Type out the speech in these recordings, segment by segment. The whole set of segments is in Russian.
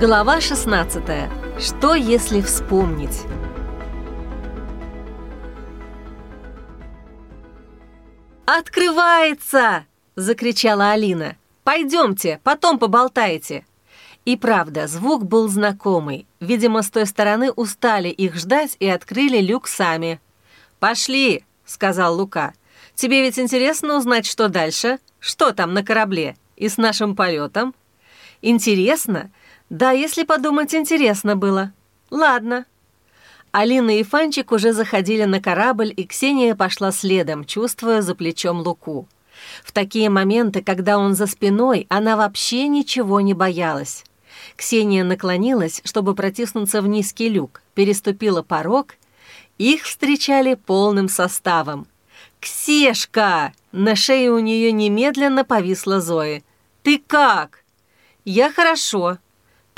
Глава 16. Что если вспомнить? «Открывается!» – закричала Алина. «Пойдемте, потом поболтаете». И правда, звук был знакомый. Видимо, с той стороны устали их ждать и открыли люк сами. «Пошли!» – сказал Лука. «Тебе ведь интересно узнать, что дальше? Что там на корабле? И с нашим полетом?» «Интересно?» Да, если подумать, интересно было. Ладно. Алина и Фанчик уже заходили на корабль, и Ксения пошла следом, чувствуя за плечом Луку. В такие моменты, когда он за спиной, она вообще ничего не боялась. Ксения наклонилась, чтобы протиснуться в низкий люк, переступила порог. Их встречали полным составом. «Ксешка!» На шее у нее немедленно повисла Зои. «Ты как?» «Я хорошо»,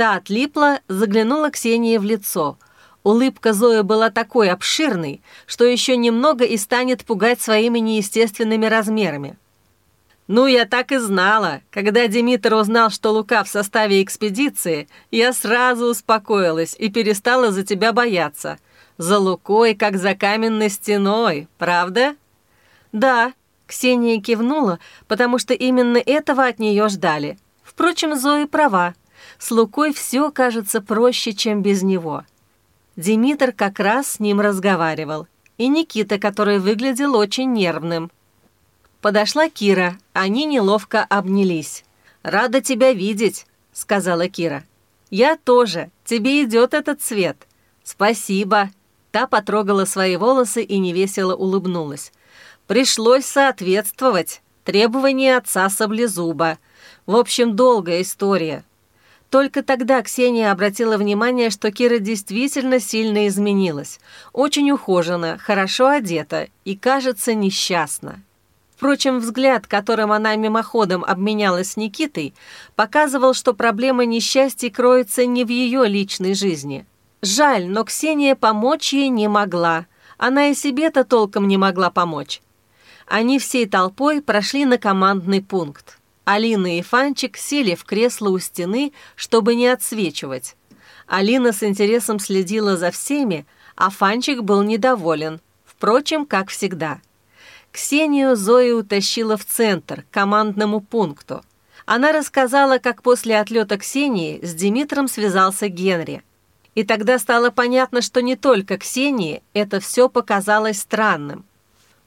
Та отлипла, заглянула Ксении в лицо. Улыбка Зои была такой обширной, что еще немного и станет пугать своими неестественными размерами. «Ну, я так и знала. Когда Димитр узнал, что Лука в составе экспедиции, я сразу успокоилась и перестала за тебя бояться. За Лукой, как за каменной стеной, правда?» «Да», — Ксения кивнула, потому что именно этого от нее ждали. Впрочем, Зои права. С Лукой все кажется проще, чем без него. Димитр как раз с ним разговаривал. И Никита, который выглядел очень нервным. Подошла Кира, они неловко обнялись. «Рада тебя видеть», — сказала Кира. «Я тоже. Тебе идет этот цвет». «Спасибо». Та потрогала свои волосы и невесело улыбнулась. «Пришлось соответствовать. Требования отца Саблезуба. В общем, долгая история. Только тогда Ксения обратила внимание, что Кира действительно сильно изменилась. Очень ухожена, хорошо одета и, кажется, несчастна. Впрочем, взгляд, которым она мимоходом обменялась с Никитой, показывал, что проблема несчастья кроется не в ее личной жизни. Жаль, но Ксения помочь ей не могла. Она и себе-то толком не могла помочь. Они всей толпой прошли на командный пункт. Алина и Фанчик сели в кресло у стены, чтобы не отсвечивать. Алина с интересом следила за всеми, а Фанчик был недоволен, впрочем, как всегда. Ксению Зоя утащила в центр, к командному пункту. Она рассказала, как после отлета Ксении с Димитром связался Генри. И тогда стало понятно, что не только Ксении это все показалось странным.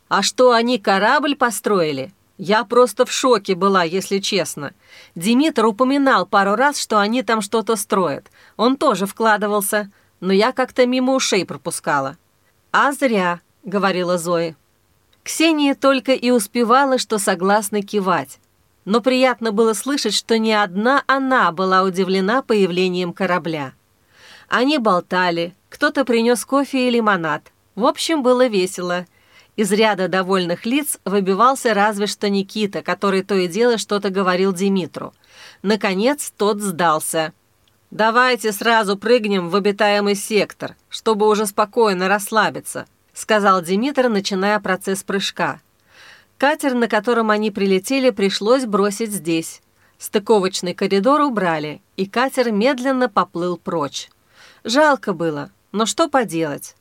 «А что, они корабль построили?» Я просто в шоке была, если честно. Димитр упоминал пару раз, что они там что-то строят. Он тоже вкладывался, но я как-то мимо ушей пропускала. «А зря», — говорила Зои. Ксения только и успевала, что согласно кивать. Но приятно было слышать, что не одна она была удивлена появлением корабля. Они болтали, кто-то принес кофе и лимонад. В общем, было весело. Из ряда довольных лиц выбивался разве что Никита, который то и дело что-то говорил Димитру. Наконец тот сдался. «Давайте сразу прыгнем в обитаемый сектор, чтобы уже спокойно расслабиться», сказал Димитр, начиная процесс прыжка. Катер, на котором они прилетели, пришлось бросить здесь. Стыковочный коридор убрали, и катер медленно поплыл прочь. Жалко было, но что поделать?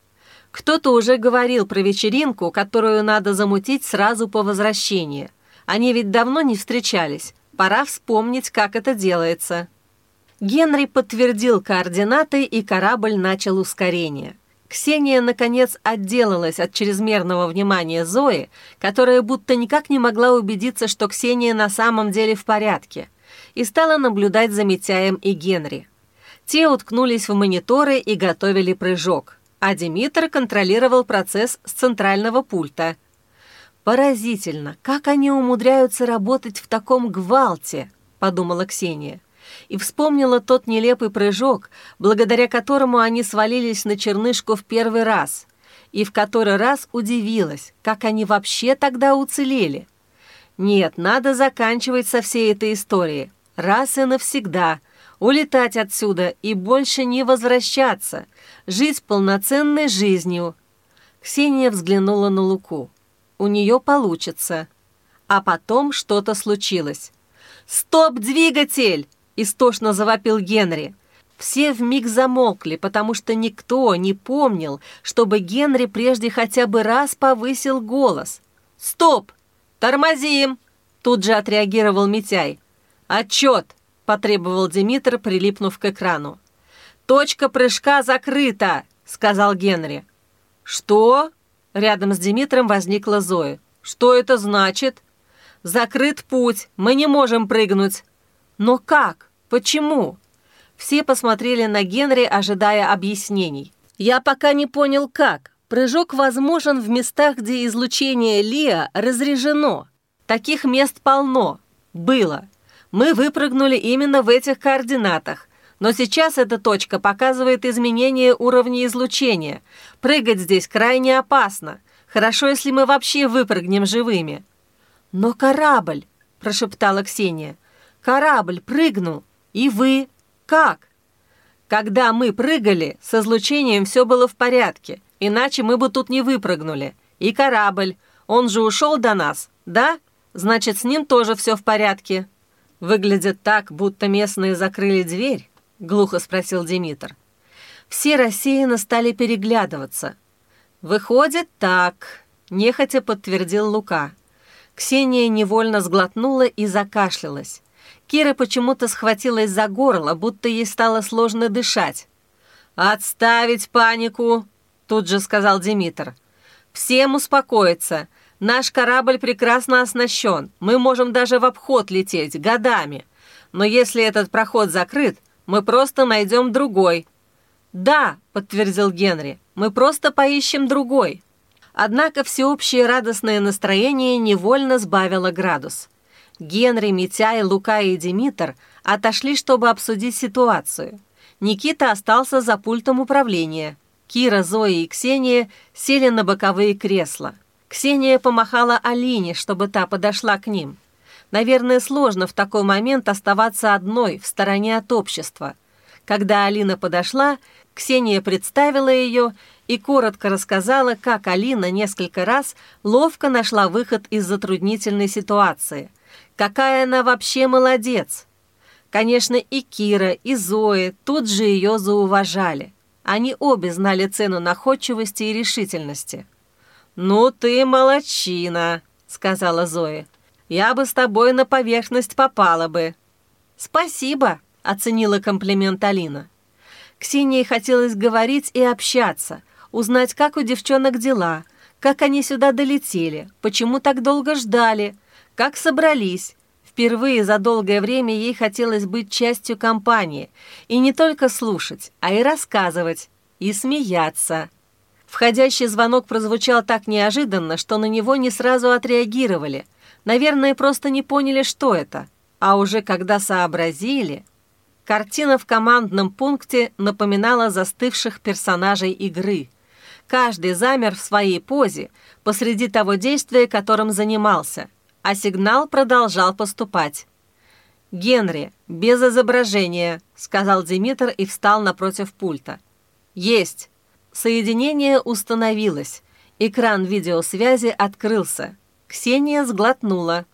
Кто-то уже говорил про вечеринку, которую надо замутить сразу по возвращении. Они ведь давно не встречались. Пора вспомнить, как это делается. Генри подтвердил координаты, и корабль начал ускорение. Ксения, наконец, отделалась от чрезмерного внимания Зои, которая будто никак не могла убедиться, что Ксения на самом деле в порядке, и стала наблюдать за Митяем и Генри. Те уткнулись в мониторы и готовили прыжок а Димитр контролировал процесс с центрального пульта. «Поразительно, как они умудряются работать в таком гвалте», — подумала Ксения. И вспомнила тот нелепый прыжок, благодаря которому они свалились на чернышку в первый раз, и в который раз удивилась, как они вообще тогда уцелели. Нет, надо заканчивать со всей этой историей, раз и навсегда — улетать отсюда и больше не возвращаться, жить полноценной жизнью. Ксения взглянула на Луку. У нее получится. А потом что-то случилось. «Стоп, двигатель!» – истошно завопил Генри. Все вмиг замолкли, потому что никто не помнил, чтобы Генри прежде хотя бы раз повысил голос. «Стоп! Тормозим!» Тут же отреагировал Митяй. «Отчет!» – потребовал Димитр, прилипнув к экрану. «Точка прыжка закрыта!» – сказал Генри. «Что?» – рядом с Димитром возникла Зоя. «Что это значит?» «Закрыт путь, мы не можем прыгнуть». «Но как? Почему?» Все посмотрели на Генри, ожидая объяснений. «Я пока не понял, как. Прыжок возможен в местах, где излучение Лиа разрежено. Таких мест полно. Было. Мы выпрыгнули именно в этих координатах. Но сейчас эта точка показывает изменение уровня излучения. Прыгать здесь крайне опасно. Хорошо, если мы вообще выпрыгнем живыми». «Но корабль!» – прошептала Ксения. «Корабль прыгнул. И вы? Как?» «Когда мы прыгали, с излучением все было в порядке, иначе мы бы тут не выпрыгнули. И корабль, он же ушел до нас, да? Значит, с ним тоже все в порядке». «Выглядит так, будто местные закрыли дверь», — глухо спросил Димитр. Все рассеянно стали переглядываться. «Выходит так», — нехотя подтвердил Лука. Ксения невольно сглотнула и закашлялась. Кира почему-то схватилась за горло, будто ей стало сложно дышать. «Отставить панику!» — тут же сказал Димитр. «Всем успокоиться. Наш корабль прекрасно оснащен. Мы можем даже в обход лететь годами. Но если этот проход закрыт, мы просто найдем другой». «Да», — подтвердил Генри, — «мы просто поищем другой». Однако всеобщее радостное настроение невольно сбавило градус. Генри, Митяй, Лука и Димитр отошли, чтобы обсудить ситуацию. Никита остался за пультом управления. Кира, Зоя и Ксения сели на боковые кресла. Ксения помахала Алине, чтобы та подошла к ним. Наверное, сложно в такой момент оставаться одной, в стороне от общества. Когда Алина подошла, Ксения представила ее и коротко рассказала, как Алина несколько раз ловко нашла выход из затруднительной ситуации. Какая она вообще молодец! Конечно, и Кира, и Зои тут же ее зауважали. Они обе знали цену находчивости и решительности. «Ну ты молодчина», — сказала Зоя. «Я бы с тобой на поверхность попала бы». «Спасибо», — оценила комплимент Алина. Ксении хотелось говорить и общаться, узнать, как у девчонок дела, как они сюда долетели, почему так долго ждали, как собрались. Впервые за долгое время ей хотелось быть частью компании и не только слушать, а и рассказывать, и смеяться. Входящий звонок прозвучал так неожиданно, что на него не сразу отреагировали. Наверное, просто не поняли, что это. А уже когда сообразили... Картина в командном пункте напоминала застывших персонажей игры. Каждый замер в своей позе посреди того действия, которым занимался, а сигнал продолжал поступать. «Генри, без изображения», — сказал Димитр и встал напротив пульта. «Есть». Соединение установилось. Экран видеосвязи открылся. Ксения сглотнула.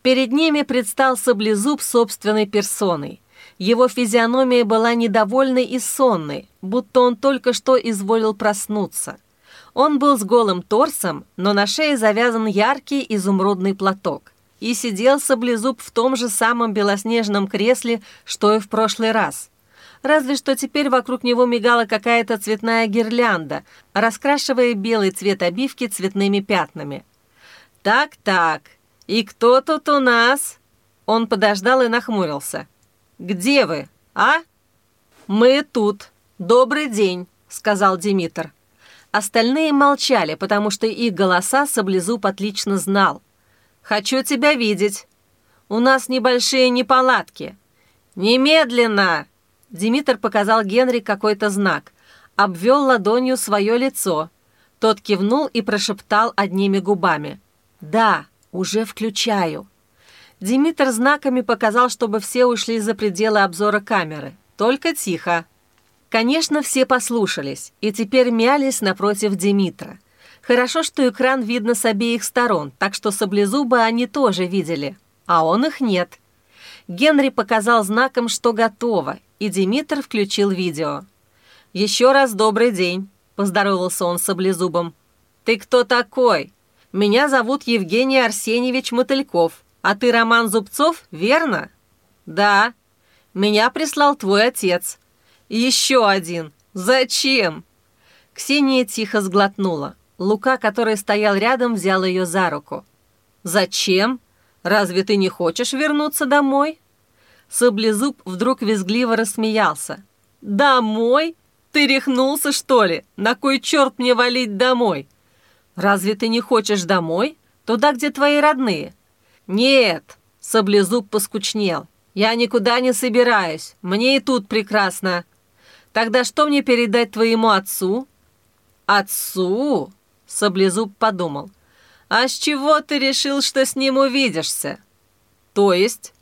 Перед ними предстал саблезуб собственной персоной. Его физиономия была недовольной и сонной, будто он только что изволил проснуться. Он был с голым торсом, но на шее завязан яркий изумрудный платок. И сидел саблезуб в том же самом белоснежном кресле, что и в прошлый раз – разве что теперь вокруг него мигала какая-то цветная гирлянда, раскрашивая белый цвет обивки цветными пятнами. «Так-так, и кто тут у нас?» Он подождал и нахмурился. «Где вы, а?» «Мы тут. Добрый день», — сказал Димитр. Остальные молчали, потому что их голоса Саблезуб отлично знал. «Хочу тебя видеть. У нас небольшие неполадки. Немедленно!» Димитр показал Генри какой-то знак, обвел ладонью свое лицо. Тот кивнул и прошептал одними губами. «Да, уже включаю». Димитр знаками показал, чтобы все ушли за пределы обзора камеры. Только тихо. Конечно, все послушались и теперь мялись напротив Димитра. Хорошо, что экран видно с обеих сторон, так что саблезуба они тоже видели, а он их нет. Генри показал знаком, что готово, и Димитр включил видео. «Еще раз добрый день», — поздоровался он с облезубом. «Ты кто такой? Меня зовут Евгений Арсеньевич Мотыльков, а ты Роман Зубцов, верно?» «Да. Меня прислал твой отец. Еще один. Зачем?» Ксения тихо сглотнула. Лука, который стоял рядом, взял ее за руку. «Зачем? Разве ты не хочешь вернуться домой?» Саблезуб вдруг визгливо рассмеялся. «Домой? Ты рехнулся, что ли? На кой черт мне валить домой? Разве ты не хочешь домой? Туда, где твои родные?» «Нет!» — Саблезуб поскучнел. «Я никуда не собираюсь. Мне и тут прекрасно. Тогда что мне передать твоему отцу?» «Отцу?» — Саблезуб подумал. «А с чего ты решил, что с ним увидишься?» «То есть?»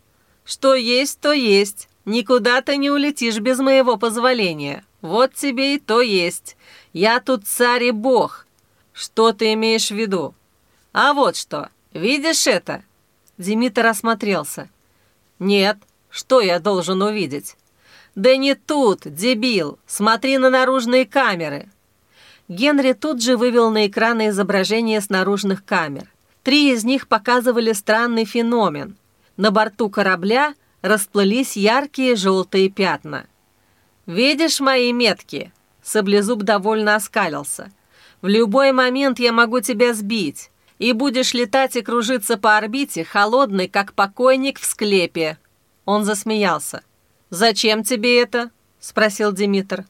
«Что есть, то есть. Никуда ты не улетишь без моего позволения. Вот тебе и то есть. Я тут царь и бог. Что ты имеешь в виду? А вот что. Видишь это?» Димитр осмотрелся. «Нет. Что я должен увидеть?» «Да не тут, дебил! Смотри на наружные камеры!» Генри тут же вывел на экраны изображения с наружных камер. Три из них показывали странный феномен. На борту корабля расплылись яркие желтые пятна. «Видишь мои метки?» Саблезуб довольно оскалился. «В любой момент я могу тебя сбить, и будешь летать и кружиться по орбите, холодный, как покойник в склепе». Он засмеялся. «Зачем тебе это?» — спросил Димитр.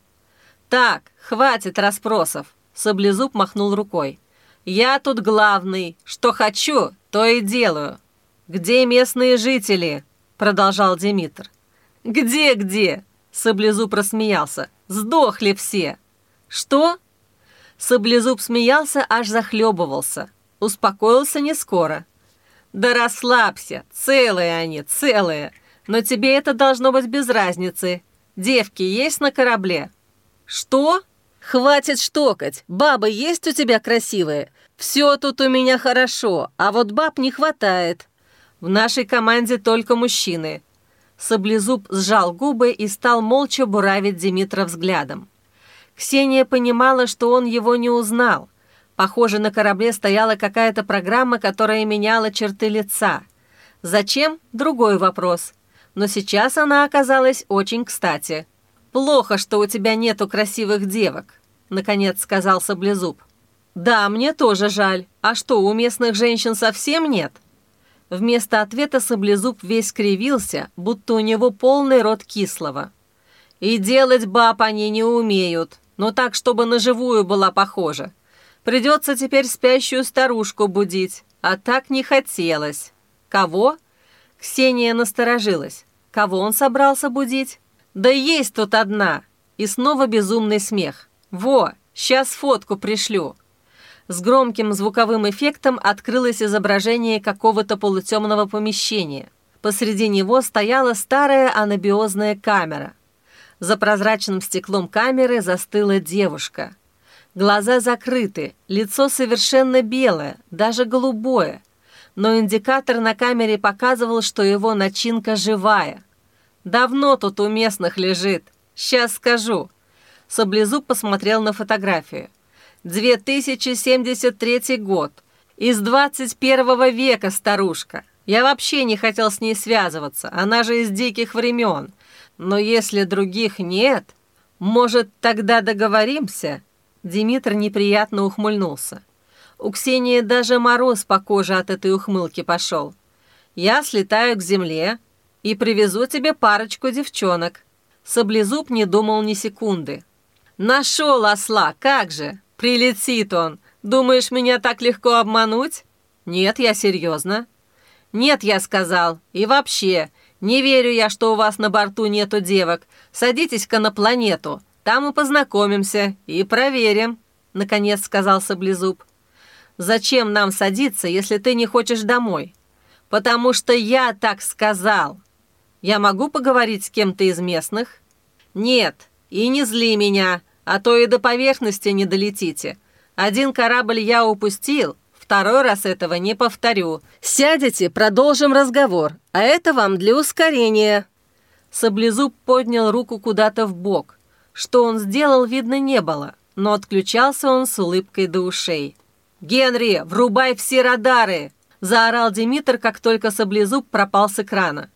«Так, хватит расспросов», — Саблезуб махнул рукой. «Я тут главный. Что хочу, то и делаю». «Где местные жители?» — продолжал Димитр. «Где-где?» — Саблезуб рассмеялся. «Сдохли все». «Что?» Саблезуб смеялся, аж захлебывался. Успокоился не скоро. «Да расслабься, целые они, целые. Но тебе это должно быть без разницы. Девки есть на корабле?» «Что? Хватит штокать. Бабы есть у тебя красивые? Все тут у меня хорошо, а вот баб не хватает. В нашей команде только мужчины». Саблезуб сжал губы и стал молча буравить Димитра взглядом. Ксения понимала, что он его не узнал. Похоже, на корабле стояла какая-то программа, которая меняла черты лица. Зачем? Другой вопрос. Но сейчас она оказалась очень кстати. «Плохо, что у тебя нету красивых девок», — наконец сказал Саблезуб. «Да, мне тоже жаль. А что, у местных женщин совсем нет?» Вместо ответа Саблезуб весь кривился, будто у него полный рот кислого. «И делать баб они не умеют, но так, чтобы на живую была похожа. Придется теперь спящую старушку будить, а так не хотелось. Кого?» Ксения насторожилась. Кого он собрался будить? «Да есть тут одна!» И снова безумный смех. «Во, сейчас фотку пришлю!» С громким звуковым эффектом открылось изображение какого-то полутемного помещения. Посреди него стояла старая анабиозная камера. За прозрачным стеклом камеры застыла девушка. Глаза закрыты, лицо совершенно белое, даже голубое. Но индикатор на камере показывал, что его начинка живая. Давно тут у местных лежит. Сейчас скажу». Саблезуб посмотрел на фотографию. 2073 год. Из 21 века старушка. Я вообще не хотел с ней связываться, она же из диких времен. Но если других нет, может, тогда договоримся?» Димитр неприятно ухмыльнулся. У Ксении даже мороз по коже от этой ухмылки пошел. «Я слетаю к земле, и привезу тебе парочку девчонок». Саблезуб не думал ни секунды. «Нашел осла, как же! Прилетит он! Думаешь, меня так легко обмануть?» «Нет, я серьезно». «Нет, я сказал. И вообще, не верю я, что у вас на борту нету девок. Садитесь-ка на планету. Там мы познакомимся и проверим», — наконец сказал Саблезуб. «Зачем нам садиться, если ты не хочешь домой?» «Потому что я так сказал», я могу поговорить с кем-то из местных?» «Нет, и не зли меня, а то и до поверхности не долетите. Один корабль я упустил, второй раз этого не повторю. Сядете, продолжим разговор, а это вам для ускорения». Саблезуб поднял руку куда-то в бок. Что он сделал, видно, не было, но отключался он с улыбкой до ушей. «Генри, врубай все радары!» – заорал Димитр, как только Саблезуб пропал с экрана.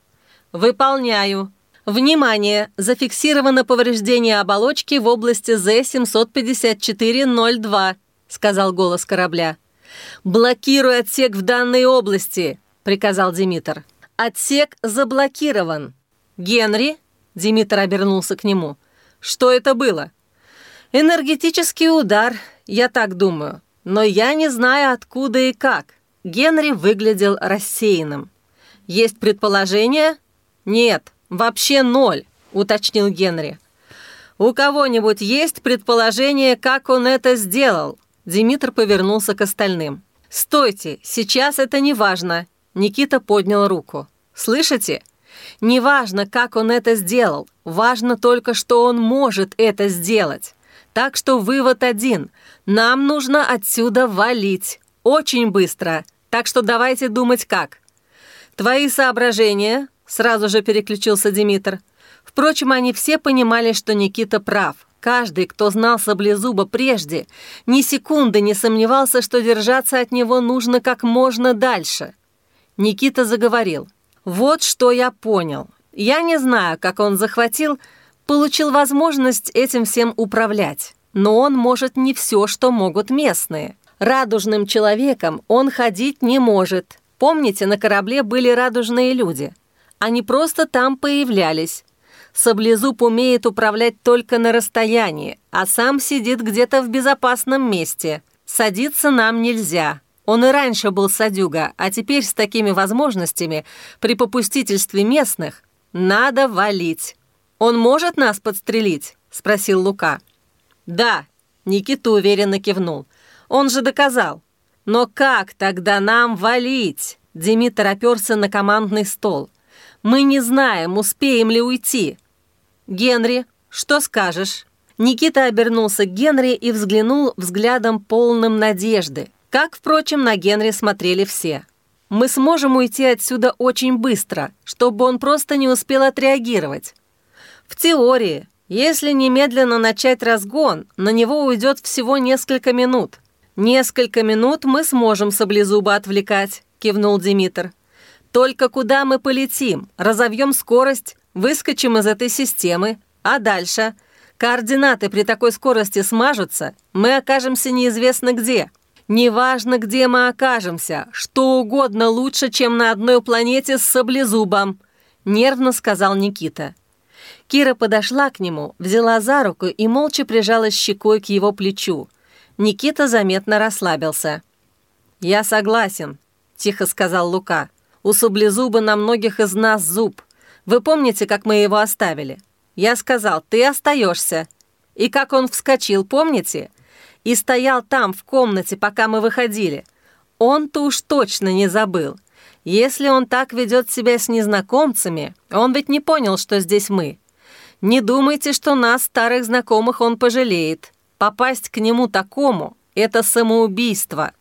«Выполняю!» Внимание! Зафиксировано повреждение оболочки в области З-754-02, сказал голос корабля. «Блокируй отсек в данной области», — приказал Димитр. «Отсек заблокирован». «Генри?» — Димитр обернулся к нему. «Что это было?» «Энергетический удар, я так думаю. Но я не знаю, откуда и как». Генри выглядел рассеянным. «Есть предположение?» «Нет, вообще ноль», — уточнил Генри. «У кого-нибудь есть предположение, как он это сделал?» Димитр повернулся к остальным. «Стойте, сейчас это не важно!» Никита поднял руку. «Слышите? Не важно, как он это сделал. Важно только, что он может это сделать. Так что вывод один. Нам нужно отсюда валить. Очень быстро. Так что давайте думать как». «Твои соображения?» Сразу же переключился Димитр. Впрочем, они все понимали, что Никита прав. Каждый, кто знал Саблезуба прежде, ни секунды не сомневался, что держаться от него нужно как можно дальше. Никита заговорил. «Вот что я понял. Я не знаю, как он захватил, получил возможность этим всем управлять. Но он может не все, что могут местные. Радужным человеком он ходить не может. Помните, на корабле были радужные люди? Они просто там появлялись. Саблезуб умеет управлять только на расстоянии, а сам сидит где-то в безопасном месте. Садиться нам нельзя. Он и раньше был садюга, а теперь с такими возможностями, при попустительстве местных, надо валить. «Он может нас подстрелить?» – спросил Лука. «Да», – Никита уверенно кивнул. «Он же доказал». «Но как тогда нам валить?» Димитр оперся на командный стол – мы не знаем, успеем ли уйти. Генри, что скажешь?» Никита обернулся к Генри и взглянул взглядом полным надежды. Как, впрочем, на Генри смотрели все. «Мы сможем уйти отсюда очень быстро, чтобы он просто не успел отреагировать. В теории, если немедленно начать разгон, на него уйдет всего несколько минут. Несколько минут мы сможем саблезуба отвлекать», — кивнул Димитр. Только куда мы полетим? Разовьем скорость, выскочим из этой системы. А дальше? Координаты при такой скорости смажутся, мы окажемся неизвестно где. Неважно, где мы окажемся, что угодно лучше, чем на одной планете с саблезубом», — нервно сказал Никита. Кира подошла к нему, взяла за руку и молча прижалась щекой к его плечу. Никита заметно расслабился. «Я согласен», — тихо сказал Лука. У саблезуба на многих из нас зуб. Вы помните, как мы его оставили? Я сказал, ты остаешься. И как он вскочил, помните? И стоял там, в комнате, пока мы выходили. Он-то уж точно не забыл. Если он так ведет себя с незнакомцами, он ведь не понял, что здесь мы. Не думайте, что нас, старых знакомых, он пожалеет. Попасть к нему такому — это самоубийство.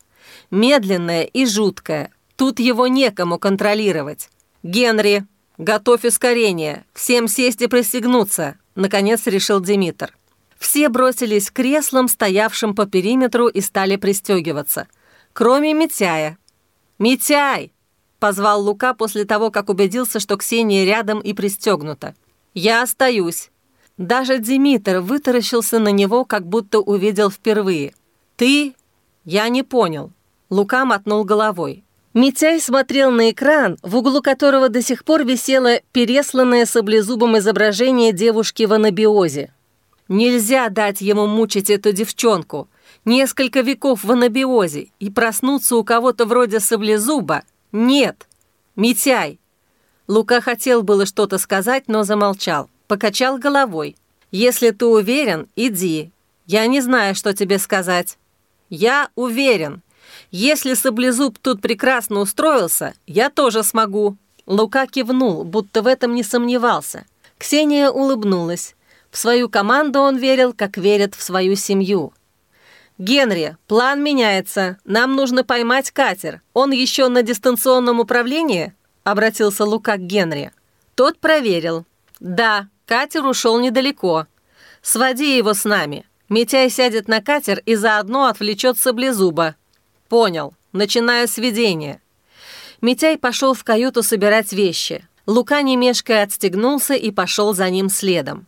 Медленное и жуткое, Тут его некому контролировать. Генри, готовь ускорение. Всем сесть и пристегнуться», — наконец решил Димитр. Все бросились к креслам, стоявшим по периметру, и стали пристегиваться. Кроме Митяя. «Митяй!» — позвал Лука после того, как убедился, что Ксения рядом и пристегнута. «Я остаюсь». Даже Димитр вытаращился на него, как будто увидел впервые. «Ты?» «Я не понял». Лука мотнул головой. Митяй смотрел на экран, в углу которого до сих пор висело пересланное саблезубом изображение девушки в анабиозе. Нельзя дать ему мучить эту девчонку. Несколько веков в анабиозе и проснуться у кого-то вроде саблезуба? Нет. Митяй. Лука хотел было что-то сказать, но замолчал. Покачал головой. «Если ты уверен, иди. Я не знаю, что тебе сказать». «Я уверен», если Саблезуб тут прекрасно устроился, я тоже смогу». Лука кивнул, будто в этом не сомневался. Ксения улыбнулась. В свою команду он верил, как верят в свою семью. «Генри, план меняется. Нам нужно поймать катер. Он еще на дистанционном управлении?» — обратился Лука к Генри. Тот проверил. «Да, катер ушел недалеко. Своди его с нами. Митяй сядет на катер и заодно отвлечет саблезуба». «Понял. Начинаю сведение». Митяй пошел в каюту собирать вещи. Лука немешкая отстегнулся и пошел за ним следом.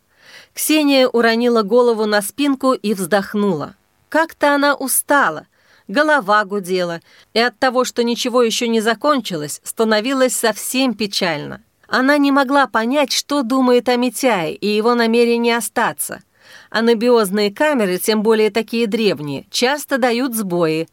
Ксения уронила голову на спинку и вздохнула. Как-то она устала, голова гудела, и от того, что ничего еще не закончилось, становилось совсем печально. Она не могла понять, что думает о Митяе и его намерении остаться. Анабиозные камеры, тем более такие древние, часто дают сбои,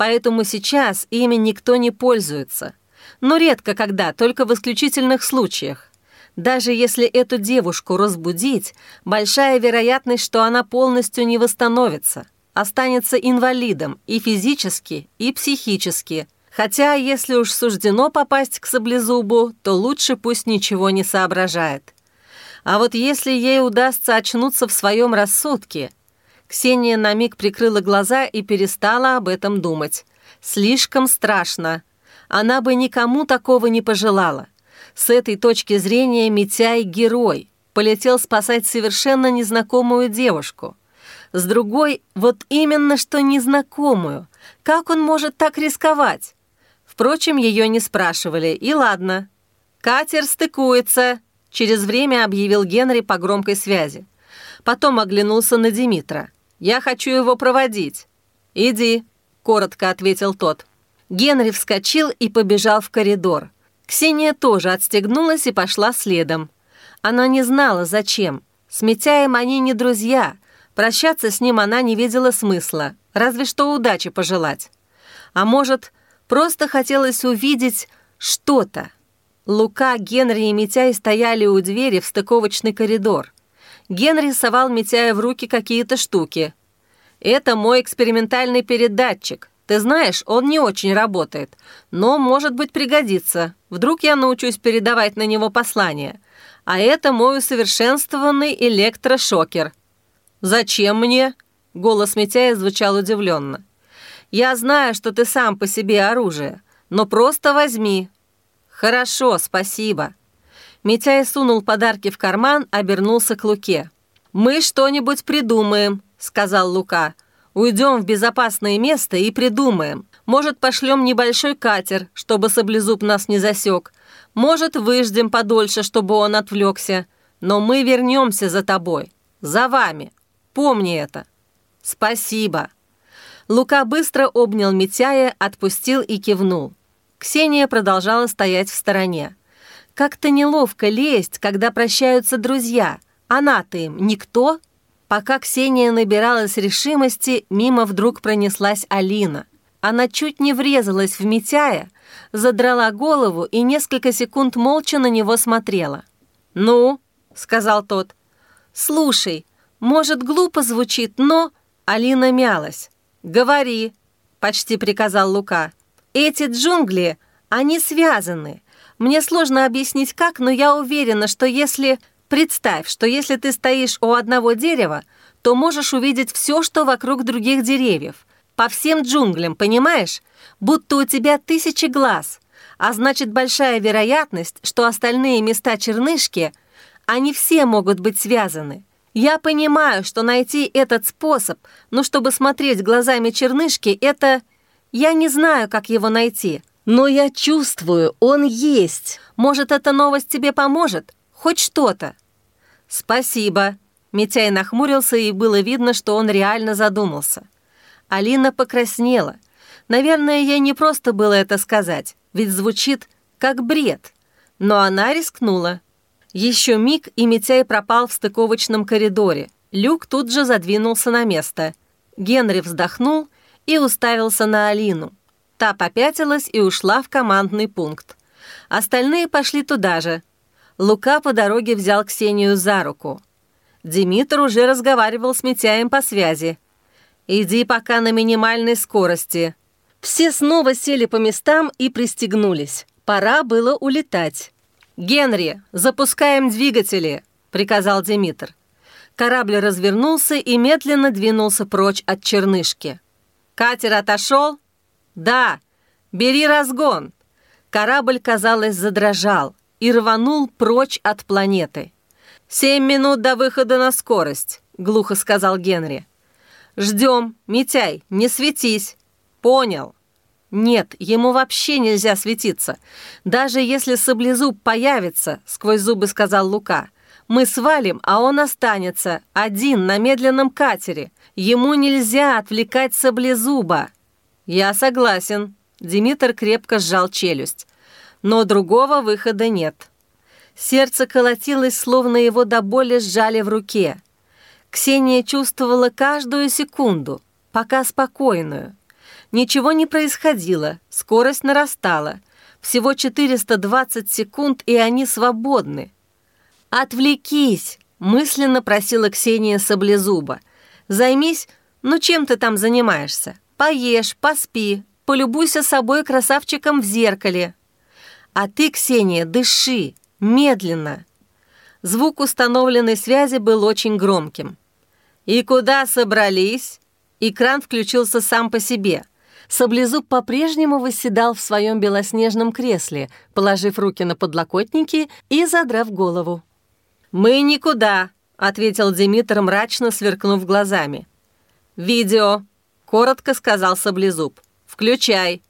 поэтому сейчас ими никто не пользуется. Но редко когда, только в исключительных случаях. Даже если эту девушку разбудить, большая вероятность, что она полностью не восстановится, останется инвалидом и физически, и психически. Хотя, если уж суждено попасть к саблезубу, то лучше пусть ничего не соображает. А вот если ей удастся очнуться в своем рассудке... Ксения на миг прикрыла глаза и перестала об этом думать. Слишком страшно. Она бы никому такого не пожелала. С этой точки зрения Митяй – герой. Полетел спасать совершенно незнакомую девушку. С другой, вот именно что незнакомую. Как он может так рисковать? Впрочем, ее не спрашивали, и ладно. «Катер стыкуется», – через время объявил Генри по громкой связи. Потом оглянулся на Димитра. «Я хочу его проводить». «Иди», – коротко ответил тот. Генри вскочил и побежал в коридор. Ксения тоже отстегнулась и пошла следом. Она не знала, зачем. С Митяем они не друзья. Прощаться с ним она не видела смысла, разве что удачи пожелать. А может, просто хотелось увидеть что-то. Лука, Генри и Митяй стояли у двери в стыковочный коридор. Генри совал Митяя в руки какие-то штуки. «Это мой экспериментальный передатчик. Ты знаешь, он не очень работает, но, может быть, пригодится. Вдруг я научусь передавать на него послание. А это мой усовершенствованный электрошокер». «Зачем мне?» — голос Митяя звучал удивленно. «Я знаю, что ты сам по себе оружие, но просто возьми». «Хорошо, спасибо». Митяй сунул подарки в карман, обернулся к Луке. «Мы что-нибудь придумаем», — сказал Лука. Уйдем в безопасное место и придумаем. Может, пошлем небольшой катер, чтобы саблезуб нас не засек. Может, выждем подольше, чтобы он отвлекся. Но мы вернемся за тобой. За вами. Помни это. Спасибо. Лука быстро обнял Митяя, отпустил и кивнул. Ксения продолжала стоять в стороне. Как-то неловко лезть, когда прощаются друзья. Она-то им никто? Пока Ксения набиралась решимости, мимо вдруг пронеслась Алина. Она чуть не врезалась в Митяя, задрала голову и несколько секунд молча на него смотрела. «Ну?» — сказал тот. «Слушай, может, глупо звучит, но...» Алина мялась. «Говори», — почти приказал Лука. «Эти джунгли, они связаны. Мне сложно объяснить как, но я уверена, что если Представь, что если ты стоишь у одного дерева, то можешь увидеть все, что вокруг других деревьев. По всем джунглям, понимаешь? Будто у тебя тысячи глаз. А значит, большая вероятность, что остальные места чернышки, они все могут быть связаны. Я понимаю, что найти этот способ, но чтобы смотреть глазами чернышки, это... Я не знаю, как его найти. Но я чувствую, он есть. Может, эта новость тебе поможет? Хоть что-то. «Спасибо». Митяй нахмурился, и было видно, что он реально задумался. Алина покраснела. Наверное, ей не просто было это сказать, ведь звучит как бред. Но она рискнула. Еще миг, и Митяй пропал в стыковочном коридоре. Люк тут же задвинулся на место. Генри вздохнул и уставился на Алину. Та попятилась и ушла в командный пункт. Остальные пошли туда же, Лука по дороге взял Ксению за руку. Димитр уже разговаривал с Митяем по связи. «Иди пока на минимальной скорости». Все снова сели по местам и пристегнулись. Пора было улетать. «Генри, запускаем двигатели», — приказал Димитр. Корабль развернулся и медленно двинулся прочь от чернышки. «Катер отошел?» «Да. Бери разгон». Корабль, казалось, задрожал и рванул прочь от планеты. «Семь минут до выхода на скорость», — глухо сказал Генри. «Ждем. Митяй, не светись». «Понял». «Нет, ему вообще нельзя светиться. Даже если саблезуб появится», — сквозь зубы сказал Лука. «Мы свалим, а он останется, один, на медленном катере. Ему нельзя отвлекать саблезуба». «Я согласен», — Димитр крепко сжал челюсть. «Но другого выхода нет». Сердце колотилось, словно его до боли сжали в руке. Ксения чувствовала каждую секунду, пока спокойную. Ничего не происходило, скорость нарастала. Всего 420 секунд, и они свободны. «Отвлекись!» — мысленно просила Ксения Саблезуба. «Займись, ну чем ты там занимаешься? Поешь, поспи, полюбуйся собой красавчиком в зеркале. А ты, Ксения, дыши, медленно». Звук установленной связи был очень громким. «И куда собрались?» Экран включился сам по себе. Саблезуб по-прежнему восседал в своем белоснежном кресле, положив руки на подлокотники и задрав голову. «Мы никуда», — ответил Димитр, мрачно сверкнув глазами. «Видео», — коротко сказал Саблезуб. «Включай».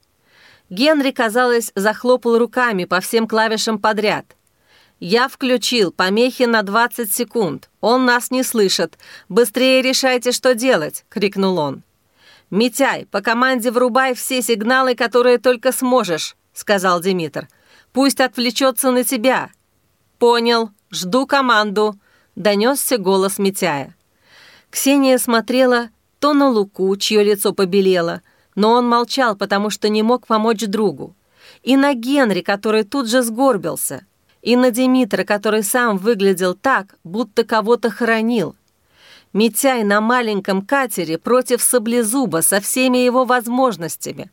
Генри, казалось, захлопал руками по всем клавишам подряд — «Я включил помехи на 20 секунд. Он нас не слышит. Быстрее решайте, что делать!» — крикнул он. «Митяй, по команде врубай все сигналы, которые только сможешь», — сказал Димитр. «Пусть отвлечется на тебя». «Понял. Жду команду», — донесся голос Митяя. Ксения смотрела то на Луку, чье лицо побелело, но он молчал, потому что не мог помочь другу, и на Генри, который тут же сгорбился — и на Димитра, который сам выглядел так, будто кого-то хоронил. Митяй на маленьком катере против Саблезуба со всеми его возможностями.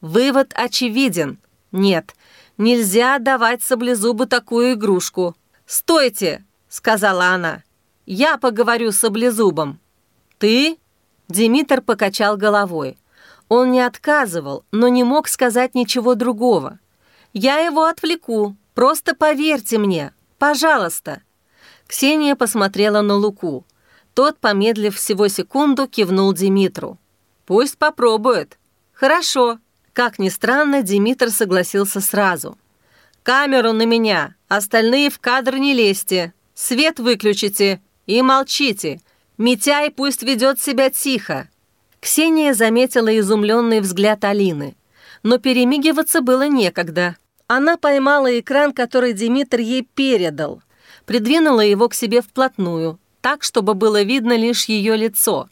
Вывод очевиден. Нет, нельзя давать Саблезубу такую игрушку. «Стойте!» — сказала она. «Я поговорю с Саблезубом». «Ты?» — Димитр покачал головой. Он не отказывал, но не мог сказать ничего другого. «Я его отвлеку, Просто поверьте мне, пожалуйста». Ксения посмотрела на Луку. Тот, помедлив всего секунду, кивнул Димитру. «Пусть попробует». «Хорошо». Как ни странно, Димитр согласился сразу. «Камеру на меня, остальные в кадр не лезьте, свет выключите и молчите. Митяй пусть ведет себя тихо». Ксения заметила изумленный взгляд Алины, но перемигиваться было некогда. Она поймала экран, который Димитр ей передал, придвинула его к себе вплотную, так, чтобы было видно лишь ее лицо.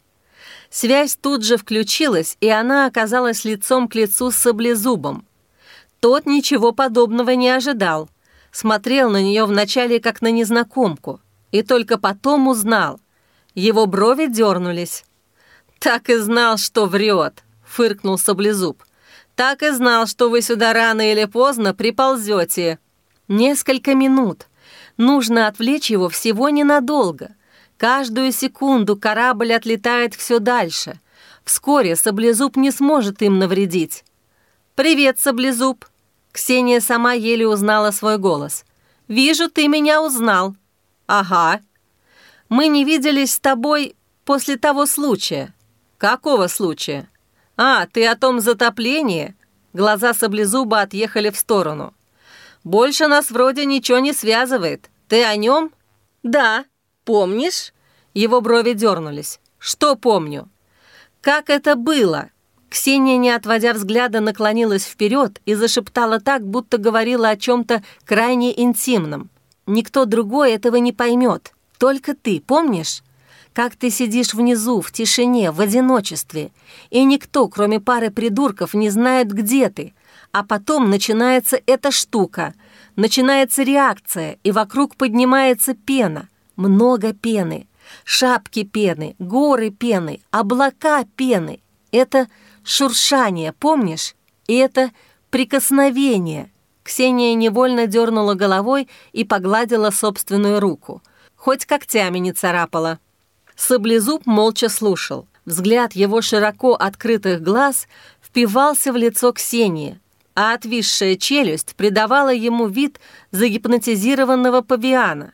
Связь тут же включилась, и она оказалась лицом к лицу с саблезубом. Тот ничего подобного не ожидал. Смотрел на нее вначале как на незнакомку, и только потом узнал. Его брови дернулись. «Так и знал, что врет», — фыркнул саблезуб. Так и знал, что вы сюда рано или поздно приползете. Несколько минут. Нужно отвлечь его всего ненадолго. Каждую секунду корабль отлетает все дальше. Вскоре Саблезуб не сможет им навредить. «Привет, Саблезуб!» Ксения сама еле узнала свой голос. «Вижу, ты меня узнал». «Ага». «Мы не виделись с тобой после того случая». «Какого случая?» «А, ты о том затоплении?» Глаза саблезуба отъехали в сторону. «Больше нас вроде ничего не связывает. Ты о нем?» «Да. Помнишь?» Его брови дернулись. «Что помню?» «Как это было?» Ксения, не отводя взгляда, наклонилась вперед и зашептала так, будто говорила о чем-то крайне интимном. «Никто другой этого не поймет. Только ты, помнишь?» как ты сидишь внизу, в тишине, в одиночестве, и никто, кроме пары придурков, не знает, где ты. А потом начинается эта штука, начинается реакция, и вокруг поднимается пена, много пены, шапки пены, горы пены, облака пены. Это шуршание, помнишь? И это прикосновение. Ксения невольно дернула головой и погладила собственную руку. Хоть когтями не царапала. Саблезуб молча слушал. Взгляд его широко открытых глаз впивался в лицо Ксении, а отвисшая челюсть придавала ему вид загипнотизированного павиана.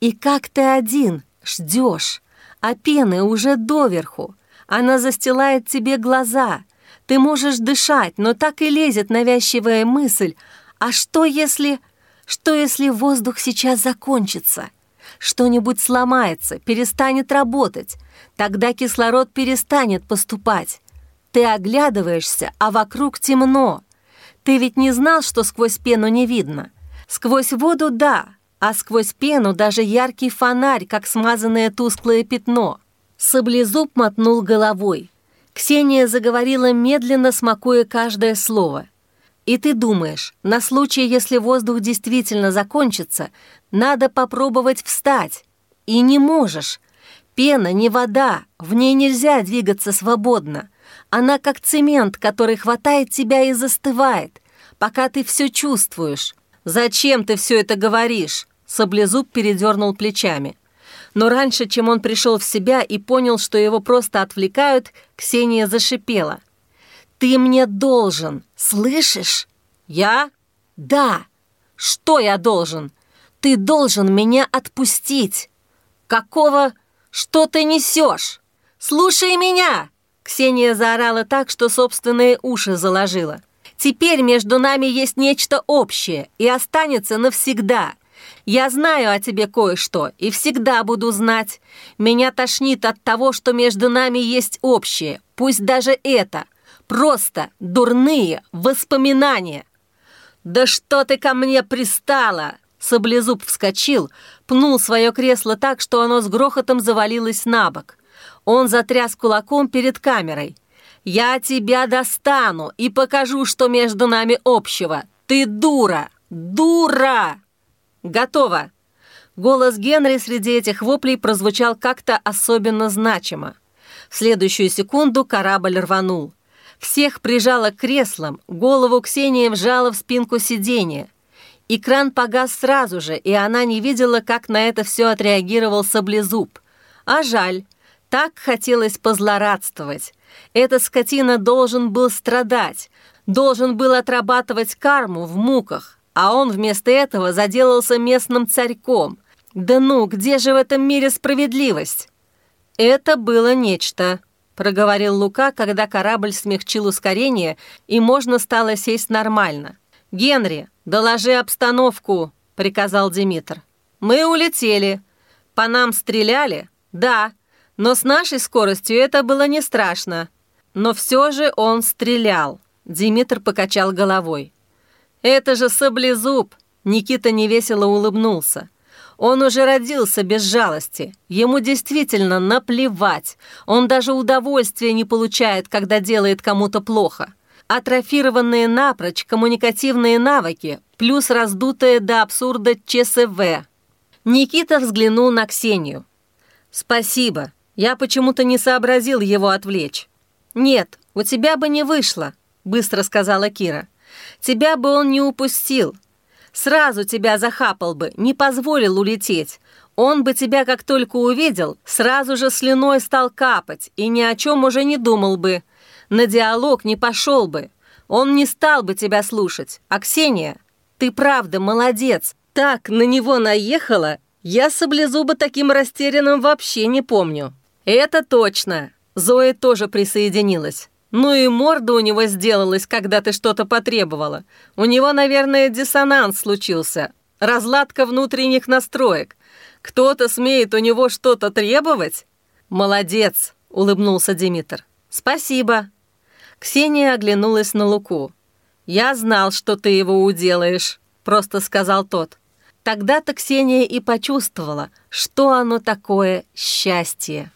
И как ты один ждешь, а пены уже доверху. Она застилает тебе глаза. Ты можешь дышать, но так и лезет навязчивая мысль. А что если... Что если воздух сейчас закончится? Что-нибудь сломается, перестанет работать. Тогда кислород перестанет поступать. Ты оглядываешься, а вокруг темно. Ты ведь не знал, что сквозь пену не видно. Сквозь воду — да, а сквозь пену даже яркий фонарь, как смазанное тусклое пятно. Саблезуб мотнул головой. Ксения заговорила медленно, смакуя каждое слово. И ты думаешь, на случай, если воздух действительно закончится, надо попробовать встать. И не можешь. Пена не вода, в ней нельзя двигаться свободно. Она как цемент, который хватает тебя и застывает, пока ты все чувствуешь. «Зачем ты все это говоришь?» Саблезуб передернул плечами. Но раньше, чем он пришел в себя и понял, что его просто отвлекают, Ксения зашипела. «Ты мне должен, слышишь?» «Я?» «Да». «Что я должен?» «Ты должен меня отпустить». «Какого? Что ты несешь? Слушай меня!» Ксения заорала так, что собственные уши заложила. «Теперь между нами есть нечто общее и останется навсегда. Я знаю о тебе кое-что и всегда буду знать. Меня тошнит от того, что между нами есть общее, пусть даже это. Просто дурные воспоминания». «Да что ты ко мне пристала?» Саблезуб вскочил, пнул свое кресло так, что оно с грохотом завалилось на бок. Он затряс кулаком перед камерой. «Я тебя достану и покажу, что между нами общего. Ты дура! Дура!» «Готово!» Голос Генри среди этих воплей прозвучал как-то особенно значимо. В следующую секунду корабль рванул. Всех прижало к креслам, голову Ксении вжала в спинку сиденья. Экран погас сразу же, и она не видела, как на это все отреагировал саблезуб. А жаль, так хотелось позлорадствовать. Эта скотина должен был страдать, должен был отрабатывать карму в муках, а он вместо этого заделался местным царьком. Да ну, где же в этом мире справедливость? Это было нечто, проговорил Лука, когда корабль смягчил ускорение, и можно стало сесть нормально. «Генри, доложи обстановку», — приказал Димитр. «Мы улетели. По нам стреляли? Да. Но с нашей скоростью это было не страшно. Но все же он стрелял. Димитр покачал головой. «Это же саблезуб!» Никита невесело улыбнулся. Он уже родился без жалости. Ему действительно наплевать. Он даже удовольствия не получает, когда делает кому-то плохо. Атрофированные напрочь коммуникативные навыки, плюс раздутое до абсурда ЧСВ. Никита взглянул на Ксению. «Спасибо. Я почему-то не сообразил его отвлечь». «Нет, у тебя бы не вышло», — быстро сказала Кира. «Тебя бы он не упустил. Сразу тебя захапал бы, не позволил улететь. Он бы тебя, как только увидел, сразу же слюной стал капать и ни о чем уже не думал бы. На диалог не пошел бы. Он не стал бы тебя слушать. А Ксения, ты правда молодец. Так на него наехала, я саблезуба таким растерянным вообще не помню». «Это точно!» Зоя тоже присоединилась. «Ну и морда у него сделалась, когда ты что-то потребовала. У него, наверное, диссонанс случился. Разладка внутренних настроек. Кто-то смеет у него что-то требовать?» «Молодец!» — улыбнулся Димитр. «Спасибо!» Ксения оглянулась на Луку. «Я знал, что ты его уделаешь», — просто сказал тот. Тогда-то Ксения и почувствовала, что оно такое счастье.